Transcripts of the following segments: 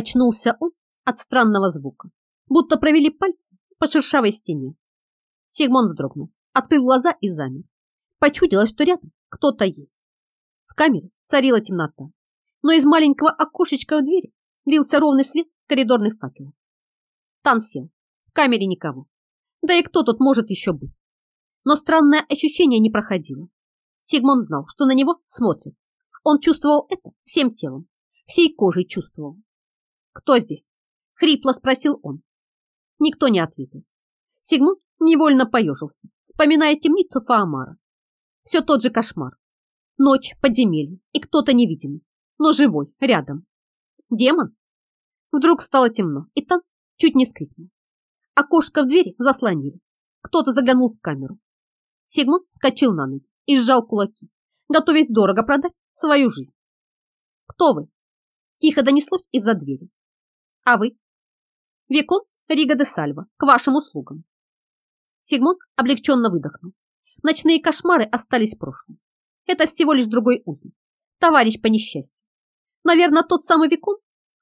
Очнулся он от странного звука, будто провели пальцы по шершавой стене. Сигмон вздрогнул, открыл глаза и замер. Почудилось, что рядом кто-то есть. В камере царила темнота, но из маленького окошечка в двери лился ровный свет коридорных факелов. Тан сел. В камере никого. Да и кто тут может еще быть? Но странное ощущение не проходило. Сигмон знал, что на него смотрят. Он чувствовал это всем телом, всей кожей чувствовал. «Кто здесь?» — хрипло спросил он. Никто не ответил. Сигмон невольно поежился, вспоминая темницу Фаамара. Все тот же кошмар. Ночь, подземелье и кто-то невидимый, но живой, рядом. Демон? Вдруг стало темно, и Тан чуть не скрикнул. Окошко в двери заслонили. Кто-то заглянул в камеру. Сигмунд вскочил на ноги и сжал кулаки, готовясь дорого продать свою жизнь. «Кто вы?» Тихо донеслось из-за двери. «А вы?» «Викон Рига де Сальва, к вашим услугам». Сигмунд облегченно выдохнул. Ночные кошмары остались в прошлом. Это всего лишь другой узник, товарищ по несчастью. Наверное, тот самый Викон,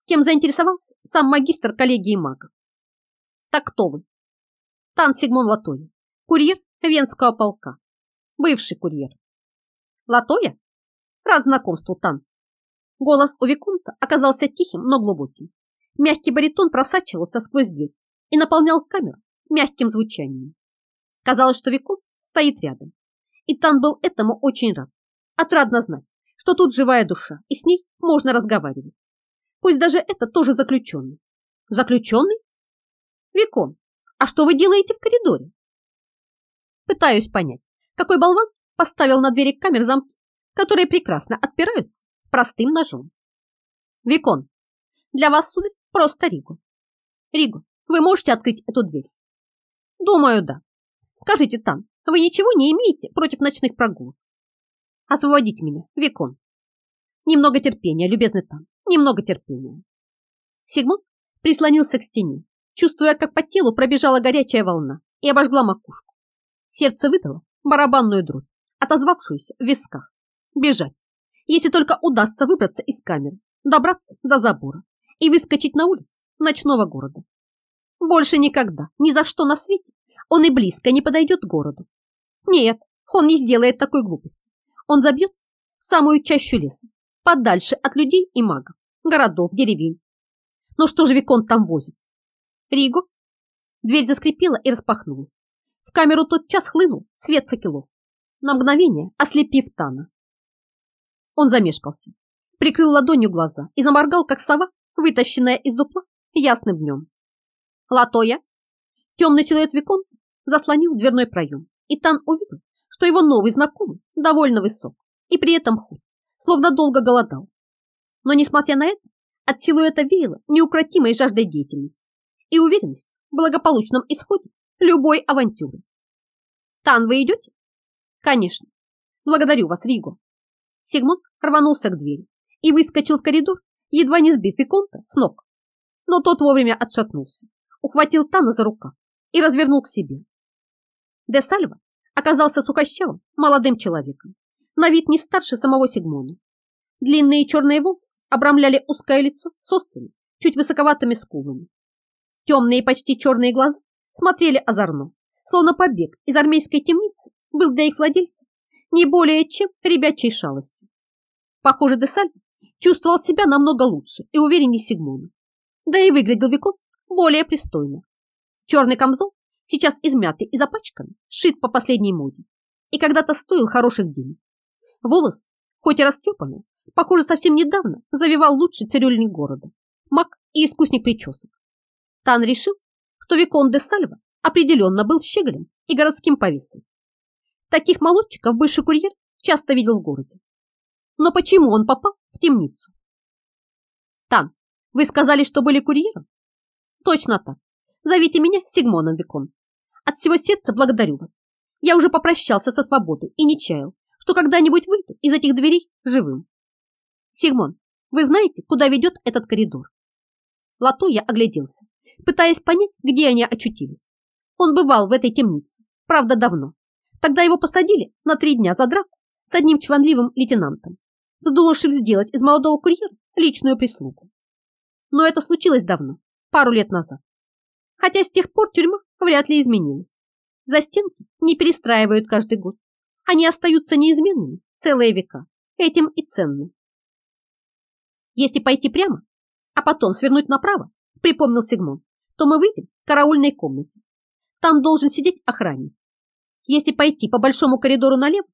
кем заинтересовался сам магистр коллегии магов. Так кто вы? Тан Сигмон Латоя, курьер Венского полка, бывший курьер. Латоя? Рад знакомству, Тан. Голос у Виконта оказался тихим, но глубоким. Мягкий баритон просачивался сквозь дверь и наполнял камеру мягким звучанием. Казалось, что Виконт стоит рядом. И Тан был этому очень рад. Отрадно знать, что тут живая душа, и с ней можно разговаривать. Пусть даже это тоже заключенный. Заключенный? Викон, а что вы делаете в коридоре? Пытаюсь понять, какой болван поставил на двери камер замки, которые прекрасно отпираются простым ножом. Викон, для вас, сударь, просто Ригу. Ригу, вы можете открыть эту дверь? Думаю, да. Скажите, Тан, вы ничего не имеете против ночных прогулок? Освободите меня, Викон. Немного терпения, любезный Тан, немного терпения. Сигмунд прислонился к стене, чувствуя, как по телу пробежала горячая волна и обожгла макушку. Сердце выдало барабанную дробь, отозвавшуюся в висках. Бежать, если только удастся выбраться из камеры, добраться до забора и выскочить на улицу ночного города. Больше никогда, ни за что на свете, он и близко не подойдет к городу. Нет, он не сделает такой глупости. Он забьется в самую чащу леса, подальше от людей и магов, городов, деревень. Но что же Викон там возится? Ригу? Дверь заскрипела и распахнулась. В камеру тотчас хлынул свет факелов, на мгновение ослепив Тана. Он замешкался, прикрыл ладонью глаза и заморгал, как сова, вытащенная из дупла ясным днем. Латоя, темный силуэт Виконта, заслонил дверной проем, и Тан увидел, что его новый знакомый довольно высок и при этом худ, словно долго голодал. Но, несмотря на это, от силуэта веяло неукротимой жаждой деятельности и уверенность в благополучном исходе любой авантюры. Тан, вы идете? Конечно. Благодарю вас, Риго. Сигмунд рванулся к двери и выскочил в коридор, едва не сбив Виконта с ног. Но тот вовремя отшатнулся, ухватил Тана за рукав и развернул к себе. Де Сальва оказался сухощавым молодым человеком, на вид не старше самого Сигмона. Длинные черные волосы обрамляли узкое лицо с острыми, чуть высоковатыми скулами. Темные почти черные глаза смотрели озорно, словно побег из армейской темницы был для их владельца не более чем ребячей шалостью. Похоже, Десаль чувствовал себя намного лучше и увереннее Сигмона. Да и выглядел Викон более пристойно. Черный камзол, сейчас измятый и запачканный, шит по последней моде и когда-то стоил хороших денег. Волос, хоть и растрепанный, похоже, совсем недавно завивал лучший цирюльник города, маг и искусник причесок. Тан решил, что Викон де Сальва определенно был щеголем и городским повесом. Таких молодчиков бывший курьер часто видел в городе. Но почему он попал темницу? Тан, вы сказали, что были курьером? Точно так. Зовите меня Сигмоном Викон. От всего сердца благодарю вас. Я уже попрощался со свободой и не чаял, что когда-нибудь выйду из этих дверей живым. Сигмон, вы знаете, куда ведет этот коридор? Латуя огляделся, пытаясь понять, где они очутились. Он бывал в этой темнице, правда, давно. Тогда его посадили на три дня за драку с одним чванливым лейтенантом, вздумавшим сделать из молодого курьера личную прислугу. но это случилось давно, пару лет назад. Хотя с тех пор тюрьма вряд ли изменилась. За стенки не перестраивают каждый год. Они остаются неизменными целые века. Этим и ценны. Если пойти прямо, а потом свернуть направо, припомнил Сигмон, то мы выйдем к караульной комнате. Там должен сидеть охранник. Если пойти по большому коридору налево,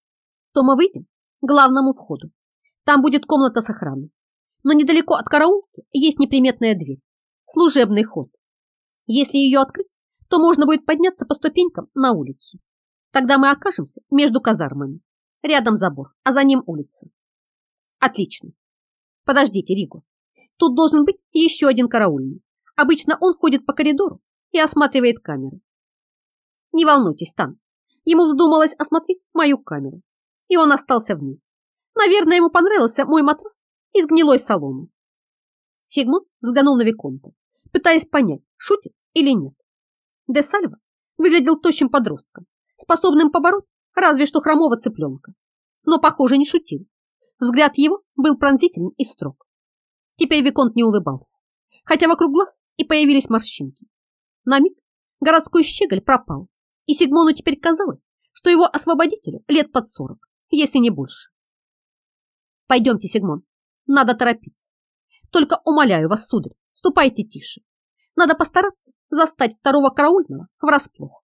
то мы выйдем к главному входу. Там будет комната с охраной. Но недалеко от караулки есть неприметная дверь, служебный ход. Если ее открыть, то можно будет подняться по ступенькам на улицу. Тогда мы окажемся между казармами. Рядом забор, а за ним улица. Отлично. Подождите, Риго. Тут должен быть еще один караульный. Обычно он ходит по коридору и осматривает камеры. Не волнуйтесь, Тан. Ему вздумалось осмотреть мою камеру, и он остался в ней. Наверное, ему понравился мой матрас из гнилой соломы. Сигмунд взглянул на Виконта, пытаясь понять, шутит или нет. Де Сальва выглядел тощим подростком, способным побороть разве что хромого цыпленка, но, похоже, не шутил. Взгляд его был пронзителен и строг. Теперь Виконт не улыбался, хотя вокруг глаз и появились морщинки. На миг городской щеголь пропал, и Сигмону теперь казалось, что его освободителю лет под сорок, если не больше. Пойдемте, Сигмон, надо торопиться. Только умоляю вас, сударь, ступайте тише. Надо постараться застать второго караульного врасплох.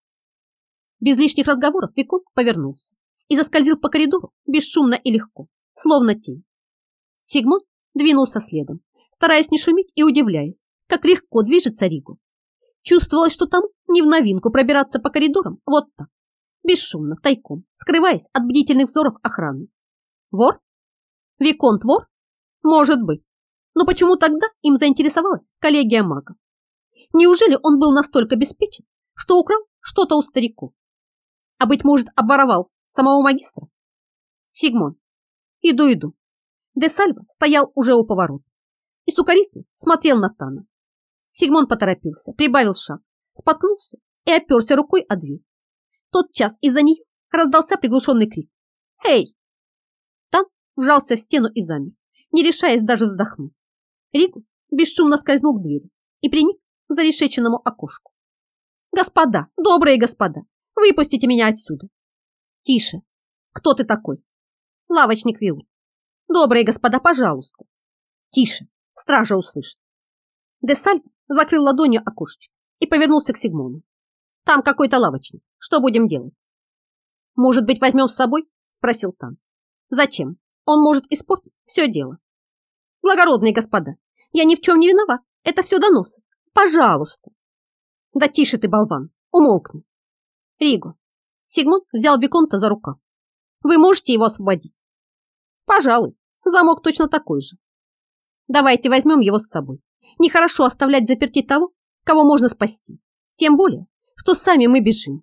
Без лишних разговоров Викон повернулся и заскользил по коридору бесшумно и легко, словно тень. Сигмон двинулся следом, стараясь не шуметь и удивляясь, как легко движется Ригу. Чувствовалось, что там не в новинку пробираться по коридорам вот так, бесшумно, тайком, скрываясь от бдительных взоров охраны. Вор? Виконт вор? Может быть. Но почему тогда им заинтересовалась коллегия магов? Неужели он был настолько обеспечен, что украл что-то у стариков? А быть может, обворовал самого магистра? Сигмон, иду, иду. Де Сальва стоял уже у поворота и сукористно смотрел на Тана. Сигмон поторопился, прибавил шаг, споткнулся и оперся рукой о дверь. Тот час из-за нее раздался приглушенный крик. «Эй!» Вжался в стену и замер, не решаясь даже вздохнуть. Ригу бесшумно скользнул к двери и приник к зарешеченному окошку. «Господа, добрые господа, выпустите меня отсюда!» «Тише! Кто ты такой?» «Лавочник Виут. Добрые господа, пожалуйста!» «Тише! Стража услышит!» Десаль закрыл ладонью окошечко и повернулся к Сигмону. «Там какой-то лавочник. Что будем делать?» «Может быть, возьмем с собой?» – спросил Тан. «Зачем? Он может испортить все дело». «Благородные господа, я ни в чем не виноват. Это все доносы. Пожалуйста!» «Да тише ты, болван! Умолкни!» «Риго!» Сигмунд взял Виконта за рукав. «Вы можете его освободить?» «Пожалуй. Замок точно такой же. Давайте возьмем его с собой. Нехорошо оставлять заперти того, кого можно спасти. Тем более, что сами мы бежим.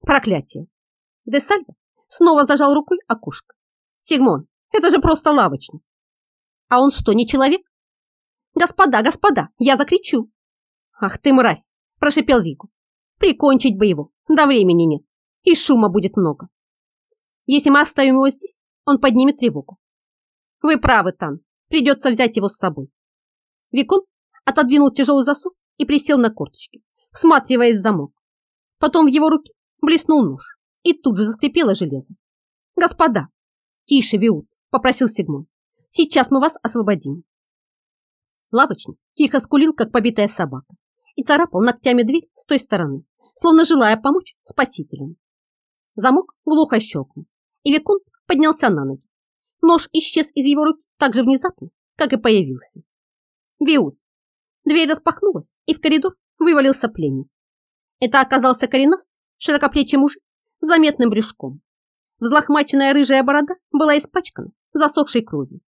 Проклятие. Де Сальво снова зажал рукой окошко. Сигмон, это же просто лавочник. А он что, не человек? Господа, господа, я закричу. Ах ты мразь, прошипел Вигу. Прикончить бы его, до времени нет. И шума будет много. Если мы оставим его здесь, он поднимет тревогу. Вы правы, Тан, придется взять его с собой. Викон отодвинул тяжелый засов и присел на корточки, всматриваясь в замок. Потом в его руке блеснул нож, и тут же заскрипело железо. «Господа!» «Тише, Виут!» – попросил Сигмон. «Сейчас мы вас освободим». Лавочник тихо скулил, как побитая собака, и царапал ногтями дверь с той стороны, словно желая помочь спасителям. Замок глухо щелкнул, и Виконт поднялся на ноги. Нож исчез из его руки так же внезапно, как и появился. Виут. Дверь распахнулась, и в коридор вывалился пленник. Это оказался коренастый, широкоплечий мужик с заметным брюшком. Взлохмаченная рыжая борода была испачкана засохшей кровью.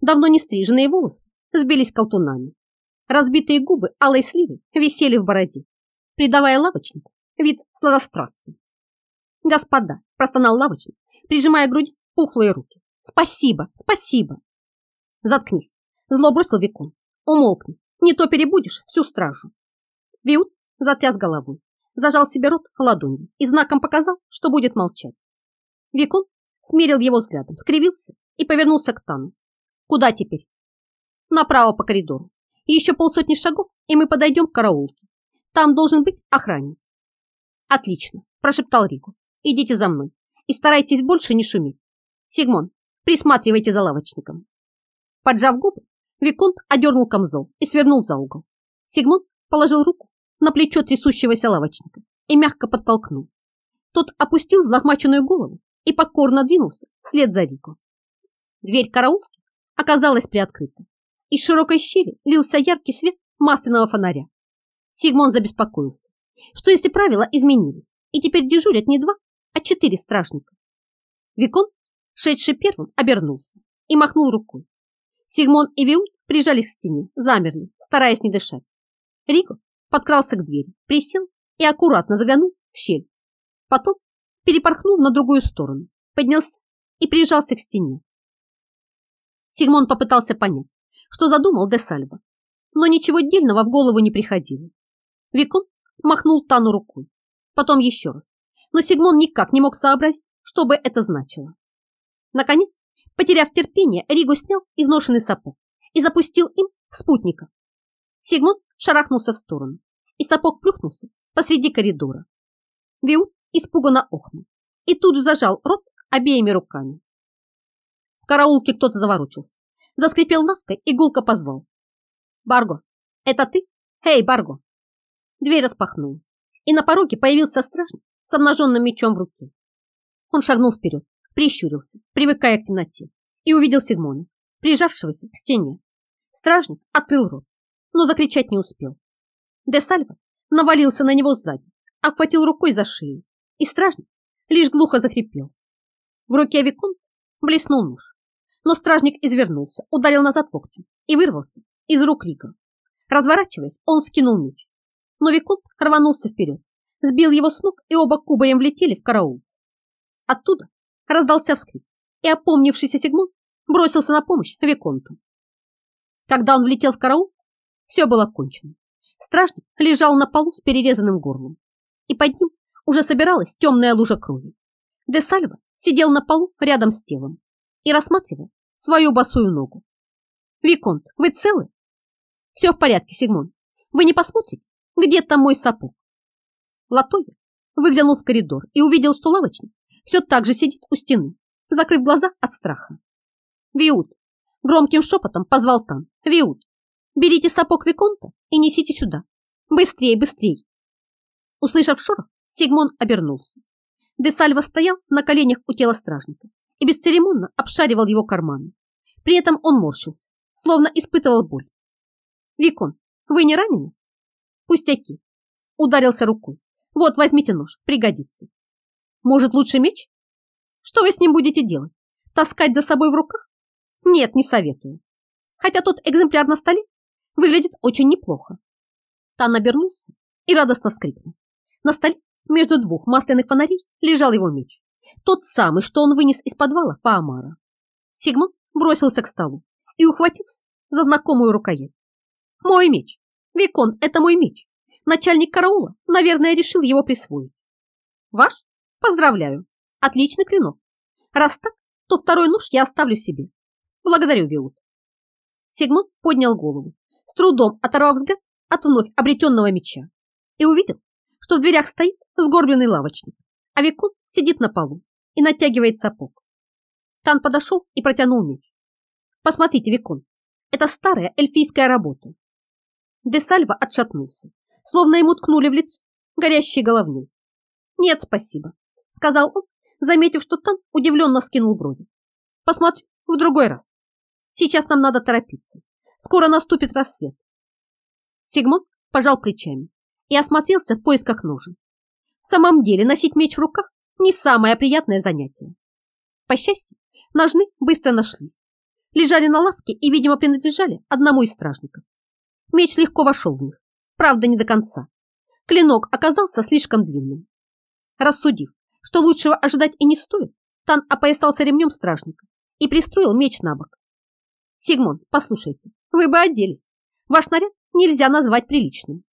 Давно не стриженные волосы сбились колтунами. Разбитые губы алой сливы висели в бороде, придавая лавочнику вид сладострастный. «Господа!» – простонал лавочник, прижимая к груди пухлые руки. «Спасибо! Спасибо!» «Заткнись!» – зло бросил Викон. Умолкни, не то перебудешь всю стражу. Виут затряс головой, зажал себе рот ладонью и знаком показал, что будет молчать. Викон смерил его взглядом, скривился и повернулся к Тану. Куда теперь? Направо по коридору. Еще полсотни шагов, и мы подойдем к караулке. Там должен быть охранник. Отлично, прошептал Рику. Идите за мной и старайтесь больше не шуметь. Сигмон, присматривайте за лавочником. Поджав губы, Виконт одернул камзол и свернул за угол. Сигмон положил руку на плечо трясущегося лавочника и мягко подтолкнул. Тот опустил взлохмаченную голову и покорно двинулся вслед за Рико. Дверь караулки оказалась приоткрыта. Из широкой щели лился яркий свет масляного фонаря. Сигмон забеспокоился, что если правила изменились, и теперь дежурят не два, а четыре стражника. Викон, шедший первым, обернулся и махнул рукой. Сигмон и Виут прижались к стене, замерли, стараясь не дышать. Рико подкрался к двери, присел и аккуратно заглянул в щель. Потом перепорхнул на другую сторону, поднялся и прижался к стене. Сигмон попытался понять, что задумал де Сальво, но ничего дельного в голову не приходило. Викон махнул Тану рукой, потом еще раз, но Сигмон никак не мог сообразить, что бы это значило. Наконец, потеряв терпение, Ригу снял изношенный сапог и запустил им в спутника. Сигмон шарахнулся в сторону, и сапог плюхнулся посреди коридора. Виут испуганно охнул и тут же зажал рот обеими руками. В караулке кто-то заворочился, заскрипел лавкой и гулко позвал. «Барго, это ты? Эй, Барго!» Дверь распахнулась, и на пороге появился стражник с обнаженным мечом в руке. Он шагнул вперед, прищурился, привыкая к темноте, и увидел Сигмона, прижавшегося к стене. Стражник открыл рот, но закричать не успел. Де Сальва навалился на него сзади, обхватил рукой за шею, и стражник лишь глухо закрепел. В руке Викон блеснул нож, но стражник извернулся, ударил назад локтем и вырвался из рук Рига. Разворачиваясь, он скинул меч, но Викон рванулся вперед, сбил его с ног, и оба кубарем влетели в караул. Оттуда раздался вскрик, и опомнившийся Сигмунд бросился на помощь Виконту. Когда он влетел в караул, все было кончено. Стражник лежал на полу с перерезанным горлом, и под ним уже собиралась темная лужа крови. Де Сальва сидел на полу рядом с телом и рассматривал свою босую ногу. «Виконт, вы целы?» «Все в порядке, Сигмон. Вы не посмотрите, где там мой сапог?» Латоя выглянул в коридор и увидел, что лавочник все так же сидит у стены, закрыв глаза от страха. «Виут!» – громким шепотом позвал Тан. «Виут! Берите сапог Виконта и несите сюда! Быстрей, быстрей!» Услышав шорох, Сигмон обернулся. Десальва стоял на коленях у тела стражника и бесцеремонно обшаривал его карманы. При этом он морщился, словно испытывал боль. «Викон, вы не ранены?» «Пустяки!» Ударился рукой. Вот, возьмите нож, пригодится. Может, лучше меч? Что вы с ним будете делать? Таскать за собой в руках? Нет, не советую. Хотя тот экземпляр на столе выглядит очень неплохо. Тан обернулся и радостно вскрикнул. На столе между двух масляных фонарей лежал его меч. Тот самый, что он вынес из подвала Фаамара. Сигмунд бросился к столу и ухватился за знакомую рукоять. Мой меч! Викон, это мой меч! Начальник караула, наверное, решил его присвоить. Ваш? Поздравляю. Отличный клинок. Раз так, то второй нож я оставлю себе. Благодарю, Виут. Сигмунд поднял голову, с трудом оторвав взгляд от вновь обретенного меча, и увидел, что в дверях стоит сгорбленный лавочник, а Викон сидит на полу и натягивает сапог. Тан подошел и протянул меч. Посмотрите, Викон, это старая эльфийская работа. Де Сальва отшатнулся словно ему ткнули в лицо горящей головней. «Нет, спасибо», — сказал он, заметив, что Тан удивленно вскинул брови. «Посмотрю в другой раз. Сейчас нам надо торопиться. Скоро наступит рассвет». Сигмон пожал плечами и осмотрелся в поисках ножен. В самом деле носить меч в руках не самое приятное занятие. По счастью, ножны быстро нашлись. Лежали на лавке и, видимо, принадлежали одному из стражников. Меч легко вошел в них, правда не до конца. Клинок оказался слишком длинным. Рассудив, что лучшего ожидать и не стоит, Тан опоясался ремнем стражника и пристроил меч на бок. «Сигмон, послушайте, вы бы оделись. Ваш наряд нельзя назвать приличным».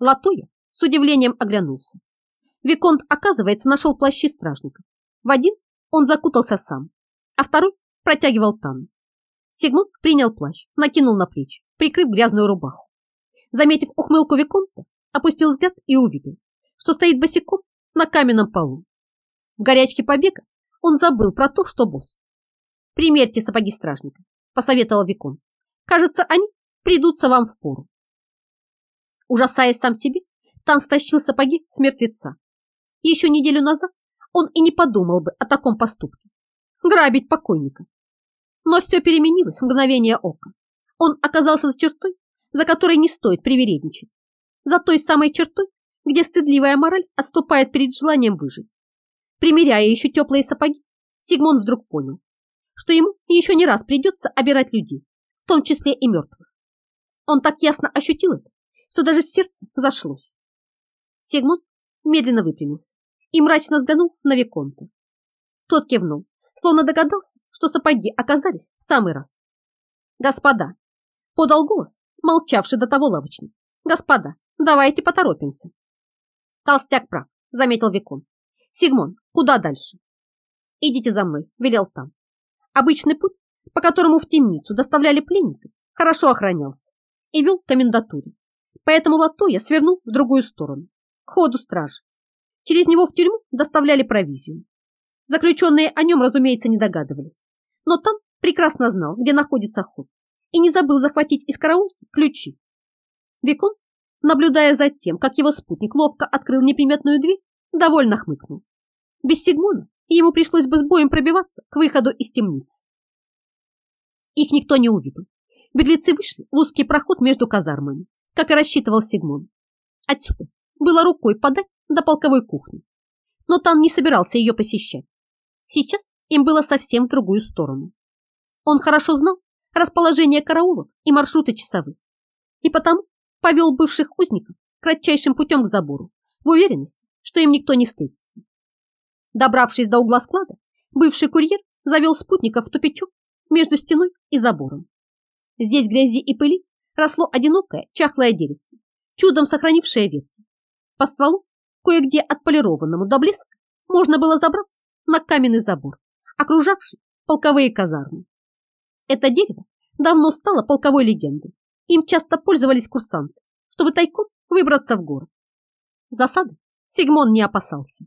Латоя с удивлением оглянулся. Виконт, оказывается, нашел плащи стражника. В один он закутался сам, а второй протягивал Тану. Сигмунд принял плащ, накинул на плечи, прикрыв грязную рубаху. Заметив ухмылку Виконта, опустил взгляд и увидел, что стоит босиком на каменном полу. В горячке побега он забыл про то, что босс. «Примерьте сапоги стражника», — посоветовал Викон. «Кажется, они придутся вам в пору». Ужасаясь сам себе, Тан стащил сапоги с мертвеца. Еще неделю назад он и не подумал бы о таком поступке. Грабить покойника. Но все переменилось в мгновение ока. Он оказался за чертой, за которой не стоит привередничать. За той самой чертой, где стыдливая мораль отступает перед желанием выжить. Примеряя еще теплые сапоги, Сигмон вдруг понял, что ему еще не раз придется обирать людей, в том числе и мертвых. Он так ясно ощутил это, что даже сердце зашлось. Сигмон медленно выпрямился и мрачно взглянул на Виконта. Тот кивнул, словно догадался, что сапоги оказались в самый раз. «Господа!» — подал голос, молчавший до того лавочник. «Господа, давайте поторопимся!» Толстяк прав, заметил Викон. Сигмон, куда дальше? Идите за мной, велел там. Обычный путь, по которому в темницу доставляли пленников, хорошо охранялся и вел к комендатуре. Поэтому Латоя свернул в другую сторону, к ходу стражи. Через него в тюрьму доставляли провизию. Заключенные о нем, разумеется, не догадывались. Но там прекрасно знал, где находится ход, и не забыл захватить из караулки ключи. Викон наблюдая за тем, как его спутник ловко открыл неприметную дверь, довольно хмыкнул. Без Сигмона ему пришлось бы с боем пробиваться к выходу из темницы. Их никто не увидел. Беглецы вышли в узкий проход между казармами, как и рассчитывал Сигмон. Отсюда было рукой подать до полковой кухни. Но Тан не собирался ее посещать. Сейчас им было совсем в другую сторону. Он хорошо знал расположение караулов и маршруты часовых, и потому повел бывших узников кратчайшим путем к забору, в уверенности, что им никто не встретится. Добравшись до угла склада, бывший курьер завел спутников в тупичок между стеной и забором. Здесь грязи и пыли росло одинокое чахлое деревце, чудом сохранившее ветки. По стволу, кое-где отполированному до блеска, можно было забраться на каменный забор, окружавший полковые казармы. Это дерево давно стало полковой легендой им часто пользовались курсанты, чтобы тайком выбраться в город. Засады Сигмон не опасался.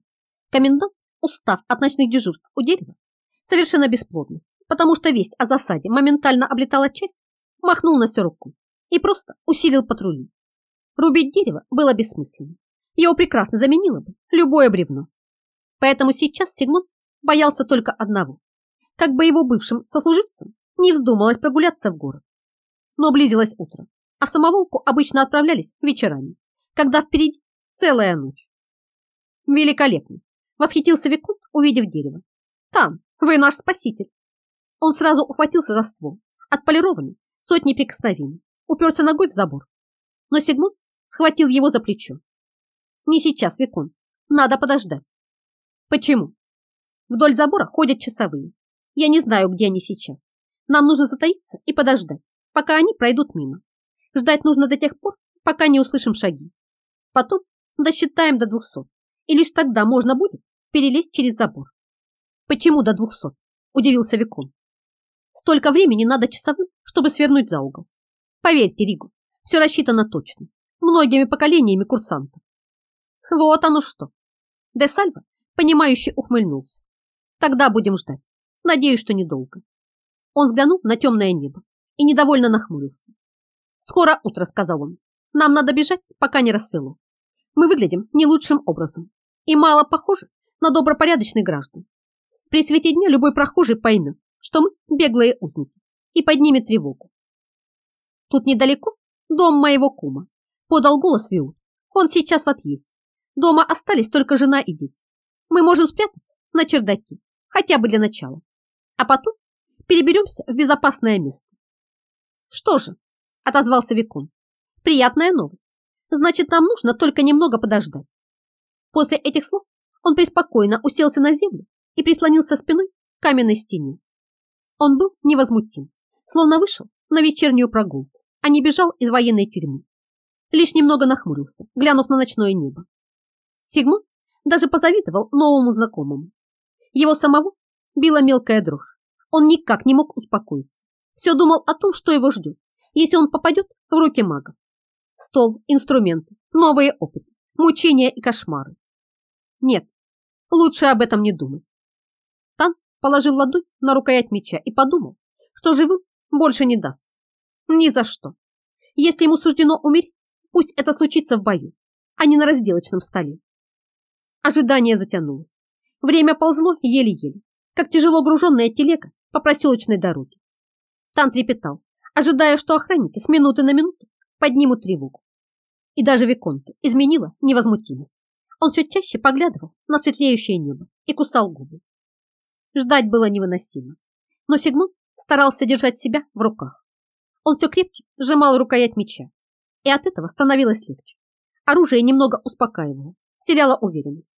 Комендант, устав от ночных дежурств у дерева, совершенно бесплодно, потому что весть о засаде моментально облетала часть, махнул на все руку и просто усилил патрули. Рубить дерево было бессмысленно. Его прекрасно заменило бы любое бревно. Поэтому сейчас Сигмон боялся только одного. Как бы его бывшим сослуживцам не вздумалось прогуляться в город но близилось утро, а в самоволку обычно отправлялись вечерами, когда впереди целая ночь. Великолепно! Восхитился Викут, увидев дерево. Там, вы наш спаситель. Он сразу ухватился за ствол, отполированный сотни прикосновений, уперся ногой в забор. Но Сигмунд схватил его за плечо. Не сейчас, Викон, надо подождать. Почему? Вдоль забора ходят часовые. Я не знаю, где они сейчас. Нам нужно затаиться и подождать пока они пройдут мимо. Ждать нужно до тех пор, пока не услышим шаги. Потом досчитаем до двухсот, и лишь тогда можно будет перелезть через забор. Почему до двухсот? Удивился Викон. Столько времени надо часовым, чтобы свернуть за угол. Поверьте, Ригу, все рассчитано точно, многими поколениями курсантов. Вот оно что. Де Сальва, понимающе ухмыльнулся. Тогда будем ждать. Надеюсь, что недолго. Он взглянул на темное небо и недовольно нахмурился. «Скоро утро», — сказал он. «Нам надо бежать, пока не рассвело. Мы выглядим не лучшим образом и мало похожи на добропорядочных граждан. При свете дня любой прохожий поймет, что мы беглые узники и поднимет тревогу. Тут недалеко дом моего кума, подал голос Виут. Он сейчас в отъезде. Дома остались только жена и дети. Мы можем спрятаться на чердаке, хотя бы для начала. А потом переберемся в безопасное место. Что же, отозвался Викон, приятная новость. Значит, нам нужно только немного подождать. После этих слов он преспокойно уселся на землю и прислонился спиной к каменной стене. Он был невозмутим, словно вышел на вечернюю прогулку, а не бежал из военной тюрьмы. Лишь немного нахмурился, глянув на ночное небо. Сигмон даже позавидовал новому знакомому. Его самого била мелкая дрожь. Он никак не мог успокоиться. Все думал о том, что его ждет, если он попадет в руки магов. Стол, инструменты, новые опыты, мучения и кошмары. Нет, лучше об этом не думать. Тан положил ладонь на рукоять меча и подумал, что живым больше не дастся. Ни за что. Если ему суждено умереть, пусть это случится в бою, а не на разделочном столе. Ожидание затянулось. Время ползло еле-еле, как тяжело груженная телега по проселочной дороге. Тан трепетал, ожидая, что охранники с минуты на минуту поднимут тревогу. И даже Виконту изменила невозмутимость. Он все чаще поглядывал на светлеющее небо и кусал губы. Ждать было невыносимо, но Сигмунд старался держать себя в руках. Он все крепче сжимал рукоять меча, и от этого становилось легче. Оружие немного успокаивало, вселяло уверенность.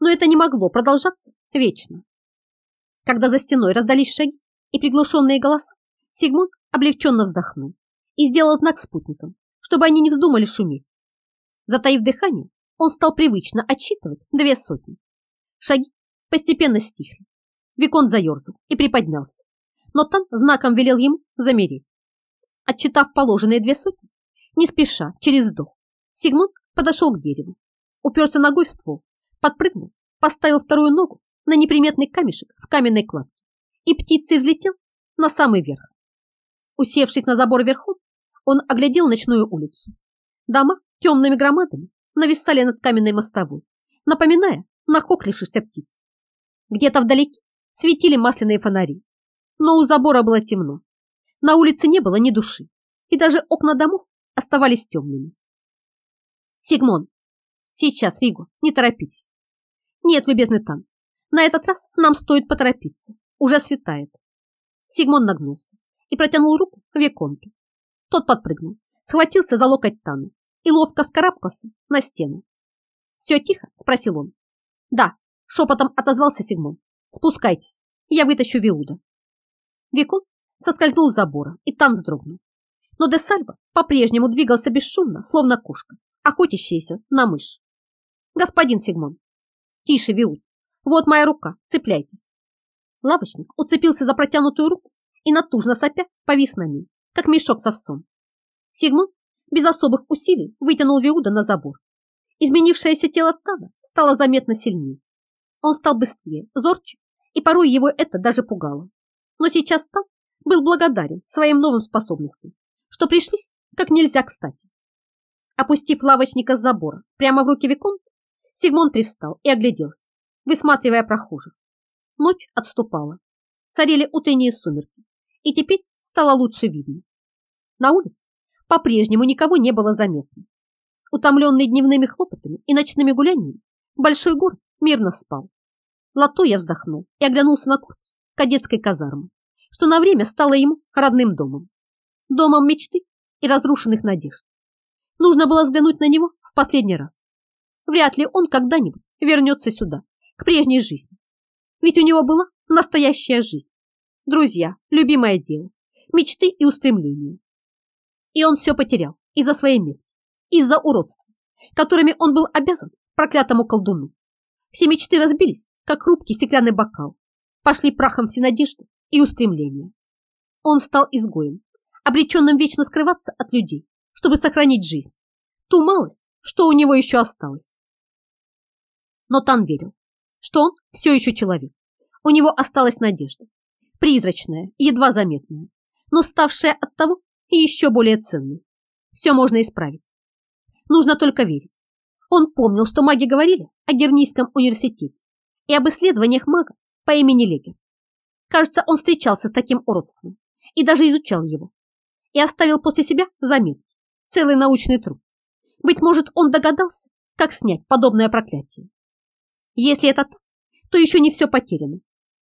Но это не могло продолжаться вечно. Когда за стеной раздались шаги и приглушенные голоса, Сигмунд облегченно вздохнул и сделал знак спутникам, чтобы они не вздумали шуметь. Затаив дыхание, он стал привычно отсчитывать две сотни. Шаги постепенно стихли. Викон заерзал и приподнялся, но Тан знаком велел ему замереть. Отчитав положенные две сотни, не спеша, через вдох, Сигмунд подошел к дереву, уперся ногой в ствол, подпрыгнул, поставил вторую ногу на неприметный камешек в каменной кладке и птицей взлетел на самый верх. Усевшись на забор верхом, он оглядел ночную улицу. Дома темными громадами нависали над каменной мостовой, напоминая нахохлившихся птиц. Где-то вдалеке светили масляные фонари, но у забора было темно. На улице не было ни души, и даже окна домов оставались темными. Сигмон, сейчас, Риго, не торопитесь. Нет, любезный Тан, на этот раз нам стоит поторопиться, уже светает. Сигмон нагнулся и протянул руку Виконту. Тот подпрыгнул, схватился за локоть Таны и ловко вскарабкался на стену. «Все тихо?» – спросил он. «Да», – шепотом отозвался Сигмон. «Спускайтесь, я вытащу Виуда». Викон соскользнул с забора, и Тан вздрогнул. Но де Сальва по-прежнему двигался бесшумно, словно кошка, охотящаяся на мышь. «Господин Сигмон!» «Тише, Виуд! Вот моя рука, цепляйтесь!» Лавочник уцепился за протянутую руку и натужно сопя повис на ней, как мешок с овсом. Сигмунд без особых усилий вытянул Виуда на забор. Изменившееся тело Тана стало заметно сильнее. Он стал быстрее, зорче, и порой его это даже пугало. Но сейчас Тан был благодарен своим новым способностям, что пришлись как нельзя кстати. Опустив лавочника с забора прямо в руки Виконта, Сигмон привстал и огляделся, высматривая прохожих. Ночь отступала. Царили утренние сумерки, и теперь стало лучше видно. На улице по-прежнему никого не было заметно. Утомленный дневными хлопотами и ночными гуляниями, большой город мирно спал. Лото я вздохнул и оглянулся на корпус кадетской казармы, что на время стало ему родным домом. Домом мечты и разрушенных надежд. Нужно было взглянуть на него в последний раз. Вряд ли он когда-нибудь вернется сюда, к прежней жизни. Ведь у него была настоящая жизнь. Друзья, любимое дело, мечты и устремления. И он все потерял из-за своей метки, из-за уродства, которыми он был обязан проклятому колдуну. Все мечты разбились, как хрупкий стеклянный бокал, пошли прахом все надежды и устремления. Он стал изгоем, обреченным вечно скрываться от людей, чтобы сохранить жизнь, ту малость, что у него еще осталось. Но Тан верил, что он все еще человек. У него осталась надежда, призрачная едва заметная, но ставшая от того еще более ценной. Все можно исправить. Нужно только верить. Он помнил, что маги говорили о Гернийском университете и об исследованиях мага по имени Легер. Кажется, он встречался с таким уродством и даже изучал его. И оставил после себя заметки, целый научный труд. Быть может, он догадался, как снять подобное проклятие. Если это так, то еще не все потеряно.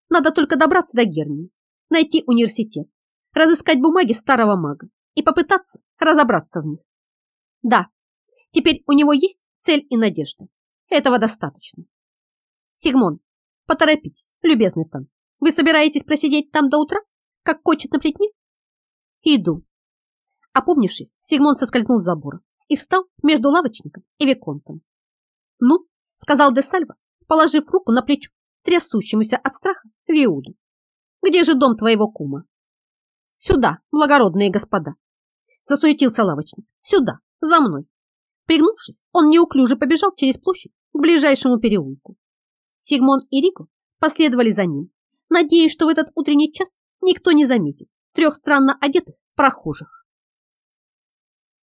Надо только добраться до Гернии, найти университет, разыскать бумаги старого мага и попытаться разобраться в них. Да, теперь у него есть цель и надежда. Этого достаточно. Сигмон, поторопитесь, любезный Тан. Вы собираетесь просидеть там до утра, как кочет на плетне? Иду. Опомнившись, Сигмон соскользнул с забора и встал между лавочником и Виконтом. «Ну», — сказал де Сальва, положив руку на плечо трясущемуся от страха Виуду. «Где же дом твоего кума?» «Сюда, благородные господа!» Засуетился лавочник. Сюда, за мной. Пригнувшись, он неуклюже побежал через площадь к ближайшему переулку. Сигмон и Рико последовали за ним, надеясь, что в этот утренний час никто не заметит трех странно одетых прохожих.